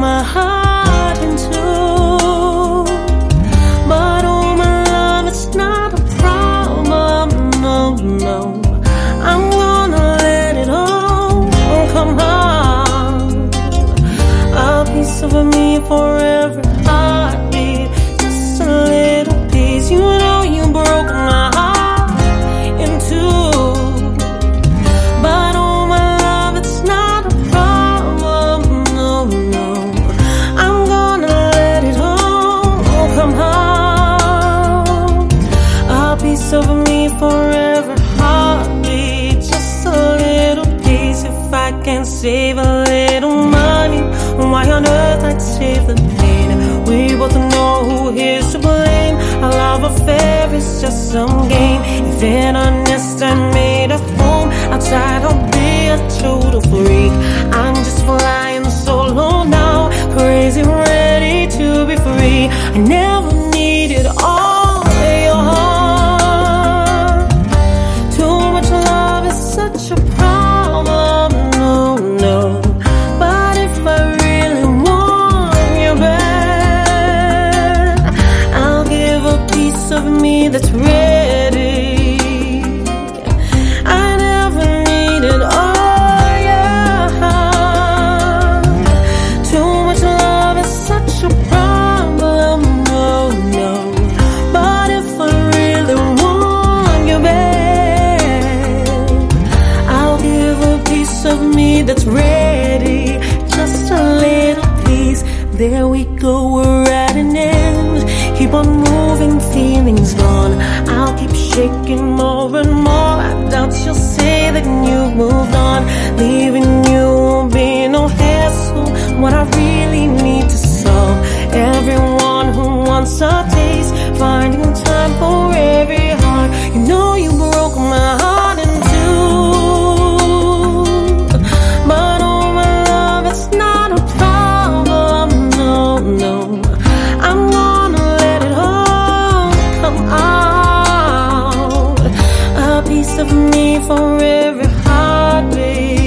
my heart. Save a little money. Why on earth I'd save the pain? We both know who is to blame. Our love affair is just some game. If in a nest I made a home outside, I'll try to be a total freak. I'm just flying solo now, crazy, ready to be free. I never There we go, we're at an end. Keep on moving, feelings gone. I'll keep shaking more and more. I doubt you'll say that you've moved on. Leaving you won't be no hassle. What I really need to solve. Everyone who wants a taste, finding time for every heartbeat.